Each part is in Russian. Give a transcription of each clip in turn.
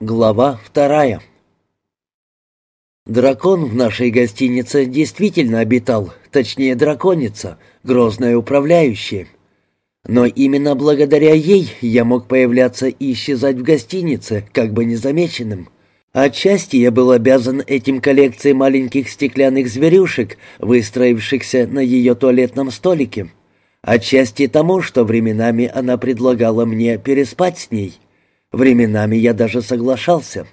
Глава вторая Дракон в нашей гостинице действительно обитал, точнее драконица, грозная управляющая. Но именно благодаря ей я мог появляться и исчезать в гостинице, как бы незамеченным. Отчасти я был обязан этим коллекцией маленьких стеклянных зверюшек, выстроившихся на ее туалетном столике. Отчасти тому, что временами она предлагала мне переспать с ней — Временами я даже соглашался.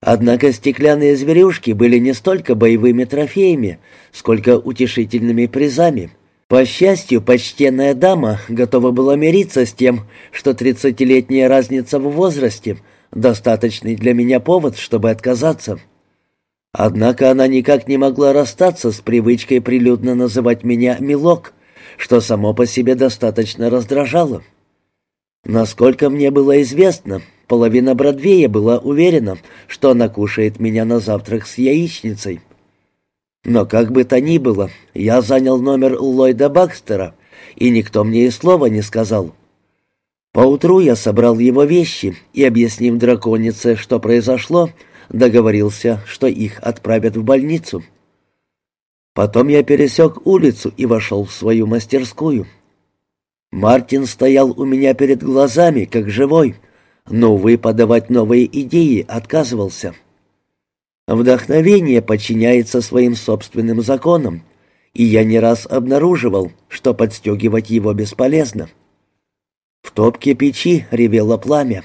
Однако стеклянные зверюшки были не столько боевыми трофеями, сколько утешительными призами. По счастью, почтенная дама готова была мириться с тем, что тридцатилетняя разница в возрасте — достаточный для меня повод, чтобы отказаться. Однако она никак не могла расстаться с привычкой прилюдно называть меня «милок», что само по себе достаточно раздражало. Насколько мне было известно, половина Бродвея была уверена, что она кушает меня на завтрак с яичницей. Но как бы то ни было, я занял номер Ллойда Бакстера, и никто мне и слова не сказал. Поутру я собрал его вещи и, объяснив драконице, что произошло, договорился, что их отправят в больницу. Потом я пересек улицу и вошел в свою мастерскую. Мартин стоял у меня перед глазами, как живой, но, увы, подавать новые идеи отказывался. Вдохновение подчиняется своим собственным законам, и я не раз обнаруживал, что подстегивать его бесполезно. В топке печи ревело пламя.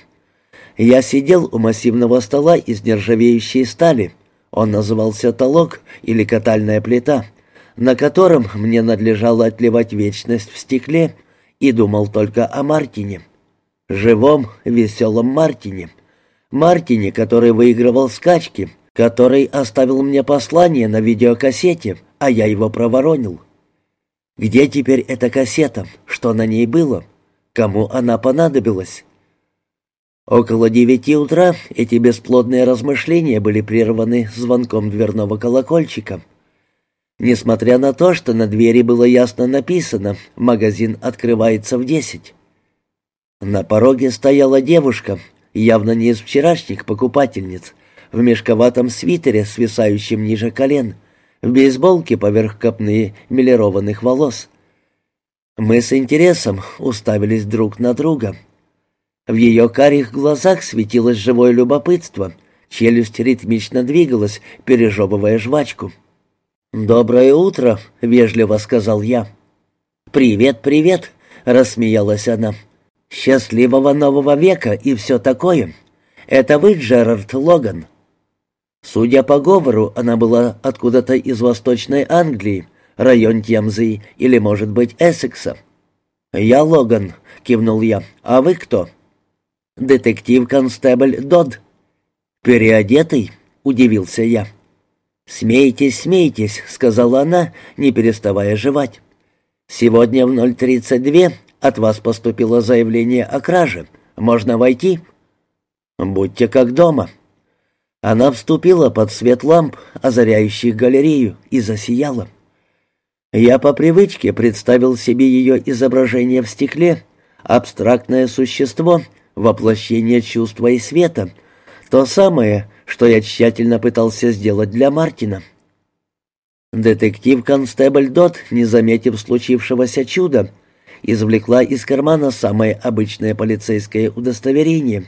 Я сидел у массивного стола из нержавеющей стали. Он назывался толок или катальная плита, на котором мне надлежало отливать вечность в стекле и думал только о Мартине. Живом, веселом Мартине. Мартине, который выигрывал скачки, который оставил мне послание на видеокассете, а я его проворонил. Где теперь эта кассета? Что на ней было? Кому она понадобилась? Около девяти утра эти бесплодные размышления были прерваны звонком дверного колокольчика — Несмотря на то, что на двери было ясно написано «Магазин открывается в десять». На пороге стояла девушка, явно не из вчерашних покупательниц, в мешковатом свитере, свисающем ниже колен, в бейсболке поверх копны милированных волос. Мы с интересом уставились друг на друга. В ее карих глазах светилось живое любопытство, челюсть ритмично двигалась, пережевывая жвачку. «Доброе утро», — вежливо сказал я. «Привет, привет», — рассмеялась она. «Счастливого нового века и все такое. Это вы, Джерард Логан?» Судя по говору, она была откуда-то из Восточной Англии, район Темзы или, может быть, Эссекса. «Я Логан», — кивнул я. «А вы кто?» «Детектив-констебль Дод». «Переодетый?» — удивился я. «Смейтесь, смейтесь», — сказала она, не переставая жевать. «Сегодня в 0.32 от вас поступило заявление о краже. Можно войти?» «Будьте как дома». Она вступила под свет ламп, озаряющих галерею, и засияла. Я по привычке представил себе ее изображение в стекле, абстрактное существо, воплощение чувства и света, то самое, что я тщательно пытался сделать для Мартина. Детектив-констебль Дот, не заметив случившегося чуда, извлекла из кармана самое обычное полицейское удостоверение,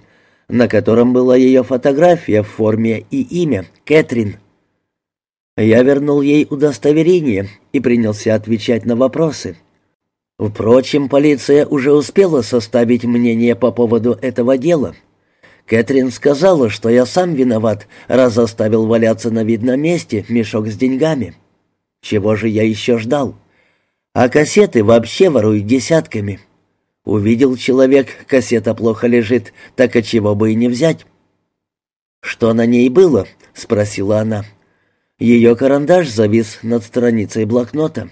на котором была ее фотография в форме и имя — Кэтрин. Я вернул ей удостоверение и принялся отвечать на вопросы. Впрочем, полиция уже успела составить мнение по поводу этого дела — Кэтрин сказала, что я сам виноват, раз заставил валяться на видном месте мешок с деньгами. Чего же я еще ждал? А кассеты вообще воруют десятками. Увидел человек, кассета плохо лежит, так от чего бы и не взять. «Что на ней было?» — спросила она. Ее карандаш завис над страницей блокнота.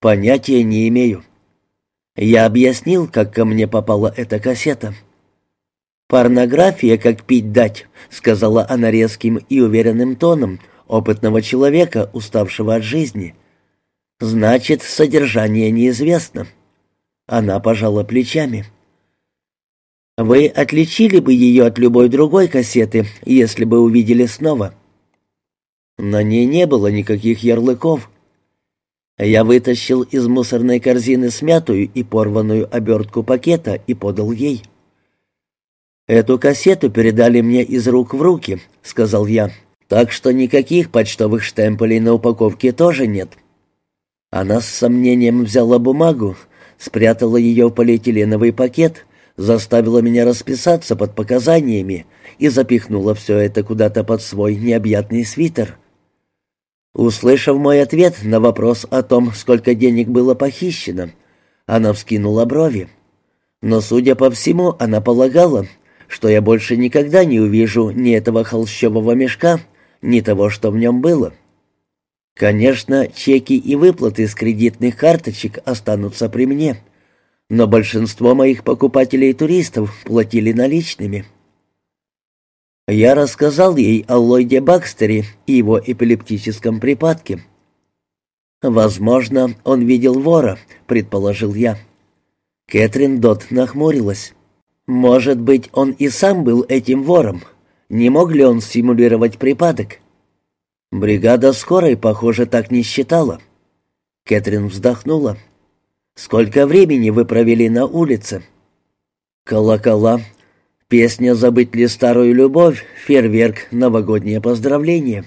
«Понятия не имею». Я объяснил, как ко мне попала эта кассета. «Порнография, как пить дать», — сказала она резким и уверенным тоном опытного человека, уставшего от жизни. «Значит, содержание неизвестно». Она пожала плечами. Вы отличили бы ее от любой другой кассеты, если бы увидели снова?» На ней не было никаких ярлыков. Я вытащил из мусорной корзины смятую и порванную обертку пакета и подал ей. «Эту кассету передали мне из рук в руки», — сказал я. «Так что никаких почтовых штемпелей на упаковке тоже нет». Она с сомнением взяла бумагу, спрятала ее в полиэтиленовый пакет, заставила меня расписаться под показаниями и запихнула все это куда-то под свой необъятный свитер. Услышав мой ответ на вопрос о том, сколько денег было похищено, она вскинула брови. Но, судя по всему, она полагала, что я больше никогда не увижу ни этого холщового мешка, ни того, что в нем было. Конечно, чеки и выплаты с кредитных карточек останутся при мне, но большинство моих покупателей и туристов платили наличными. Я рассказал ей о Ллойде Бакстере и его эпилептическом припадке. «Возможно, он видел вора», — предположил я. Кэтрин Дот нахмурилась. Может быть, он и сам был этим вором. Не мог ли он симулировать припадок? Бригада скорой, похоже, так не считала. Кэтрин вздохнула. «Сколько времени вы провели на улице?» «Колокола. Песня «Забыть ли старую любовь», фейерверк, новогоднее поздравление».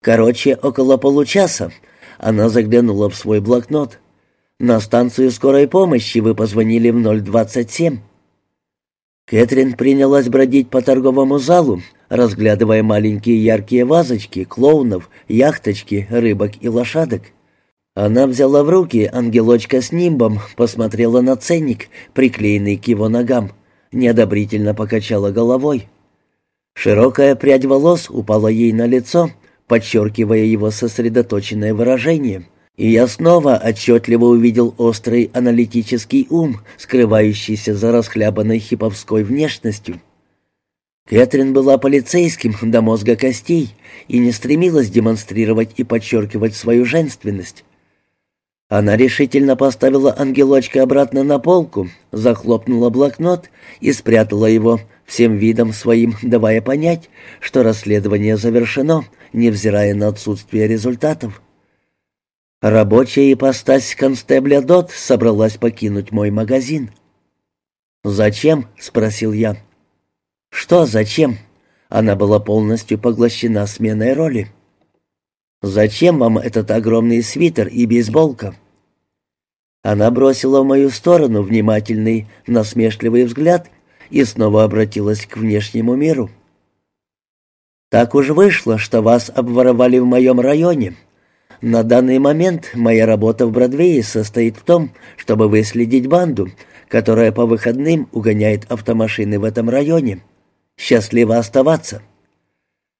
Короче, около получаса она заглянула в свой блокнот. «На станцию скорой помощи вы позвонили в 027». Кэтрин принялась бродить по торговому залу, разглядывая маленькие яркие вазочки, клоунов, яхточки, рыбок и лошадок. Она взяла в руки ангелочка с нимбом, посмотрела на ценник, приклеенный к его ногам, неодобрительно покачала головой. Широкая прядь волос упала ей на лицо, подчеркивая его сосредоточенное выражение — и я снова отчетливо увидел острый аналитический ум, скрывающийся за расхлябанной хиповской внешностью. Кэтрин была полицейским до мозга костей и не стремилась демонстрировать и подчеркивать свою женственность. Она решительно поставила ангелочка обратно на полку, захлопнула блокнот и спрятала его, всем видом своим давая понять, что расследование завершено, невзирая на отсутствие результатов. Рабочая ипостась констебля Дот собралась покинуть мой магазин. «Зачем?» — спросил я. «Что зачем?» Она была полностью поглощена сменой роли. «Зачем вам этот огромный свитер и бейсболка?» Она бросила в мою сторону внимательный, насмешливый взгляд и снова обратилась к внешнему миру. «Так уж вышло, что вас обворовали в моем районе», на данный момент моя работа в Бродвее состоит в том, чтобы выследить банду, которая по выходным угоняет автомашины в этом районе. Счастливо оставаться».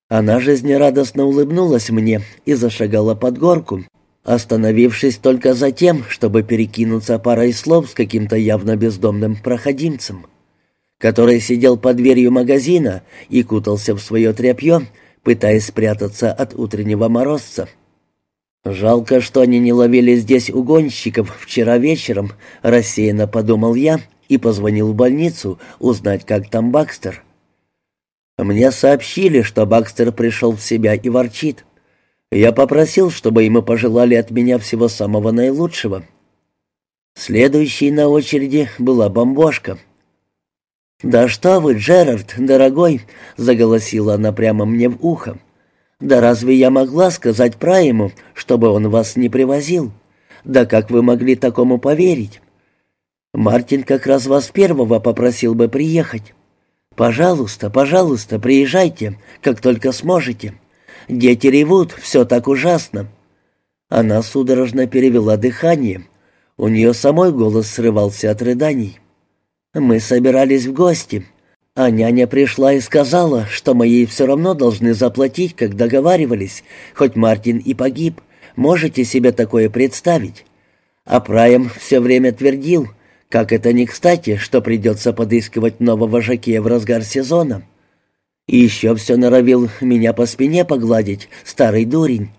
Она жизнерадостно улыбнулась мне и зашагала под горку, остановившись только за тем, чтобы перекинуться парой слов с каким-то явно бездомным проходимцем, который сидел под дверью магазина и кутался в свое тряпье, пытаясь спрятаться от утреннего морозца. «Жалко, что они не ловили здесь угонщиков вчера вечером», — рассеянно подумал я и позвонил в больницу узнать, как там Бакстер. Мне сообщили, что Бакстер пришел в себя и ворчит. Я попросил, чтобы ему пожелали от меня всего самого наилучшего. Следующей на очереди была бомбошка. «Да что вы, Джерард, дорогой!» — заголосила она прямо мне в ухо. Да разве я могла сказать Прайму, чтобы он вас не привозил? Да как вы могли такому поверить? Мартин как раз вас первого попросил бы приехать. Пожалуйста, пожалуйста, приезжайте, как только сможете. Дети ревут, все так ужасно. Она судорожно перевела дыхание. У нее самой голос срывался от рыданий. Мы собирались в гости. А няня пришла и сказала, что мы ей все равно должны заплатить, как договаривались, хоть Мартин и погиб. Можете себе такое представить? А Прайм все время твердил, как это не кстати, что придется подыскивать нового жаке в разгар сезона. И еще все норовил меня по спине погладить, старый дурень.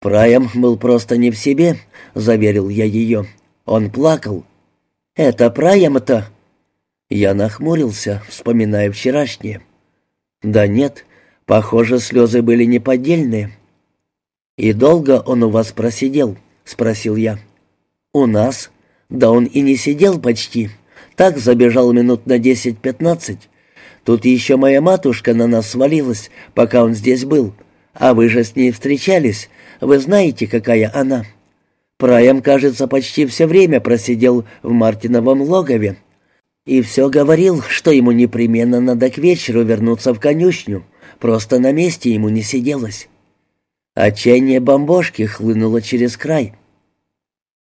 Прайм был просто не в себе, заверил я ее. Он плакал. «Это Прайм-то?» Я нахмурился, вспоминая вчерашнее. «Да нет, похоже, слезы были неподдельные». «И долго он у вас просидел?» — спросил я. «У нас? Да он и не сидел почти. Так забежал минут на десять-пятнадцать. Тут еще моя матушка на нас свалилась, пока он здесь был. А вы же с ней встречались. Вы знаете, какая она?» Прайм, кажется, почти все время просидел в Мартиновом логове. И все говорил, что ему непременно надо к вечеру вернуться в конюшню. Просто на месте ему не сиделось. Отчаяние бомбошки хлынуло через край.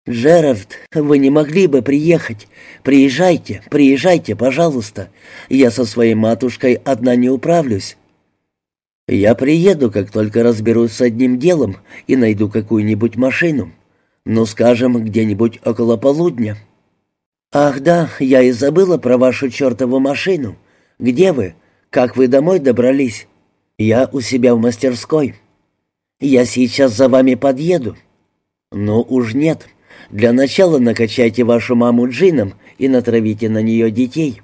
«Джерард, вы не могли бы приехать? Приезжайте, приезжайте, пожалуйста. Я со своей матушкой одна не управлюсь». «Я приеду, как только разберусь с одним делом и найду какую-нибудь машину. Ну, скажем, где-нибудь около полудня». «Ах да, я и забыла про вашу чертову машину. Где вы? Как вы домой добрались?» «Я у себя в мастерской». «Я сейчас за вами подъеду». «Ну уж нет. Для начала накачайте вашу маму джином и натравите на нее детей.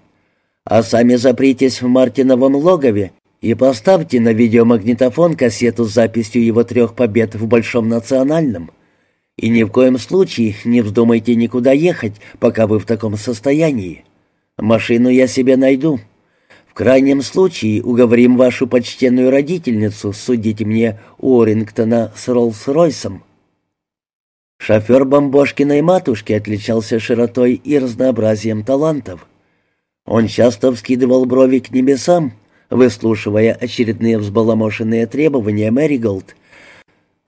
А сами запритесь в Мартиновом логове и поставьте на видеомагнитофон кассету с записью его трех побед в Большом национальном. И ни в коем случае не вздумайте никуда ехать, пока вы в таком состоянии. Машину я себе найду. В крайнем случае уговорим вашу почтенную родительницу судить мне Уоррингтона с Роллс-Ройсом». Шофер Бомбошкиной матушки отличался широтой и разнообразием талантов. Он часто вскидывал брови к небесам, выслушивая очередные взбаламошенные требования Мэриголд,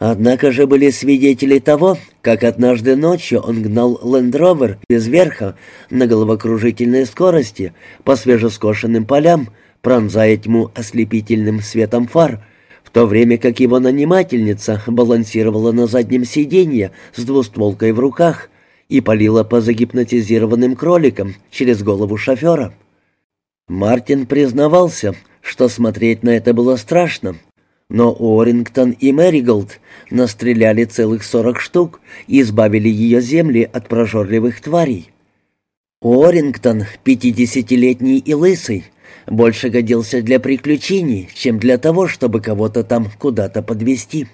Однако же были свидетели того, как однажды ночью он гнал лендровер без верха на головокружительной скорости по свежескошенным полям, пронзая тьму ослепительным светом фар, в то время как его нанимательница балансировала на заднем сиденье с двустволкой в руках и палила по загипнотизированным кроликам через голову шофера. Мартин признавался, что смотреть на это было страшно, но Уоррингтон и Мэриголд настреляли целых сорок штук и избавили ее земли от прожорливых тварей. Уоррингтон, пятидесятилетний и лысый, больше годился для приключений, чем для того, чтобы кого-то там куда-то подвести.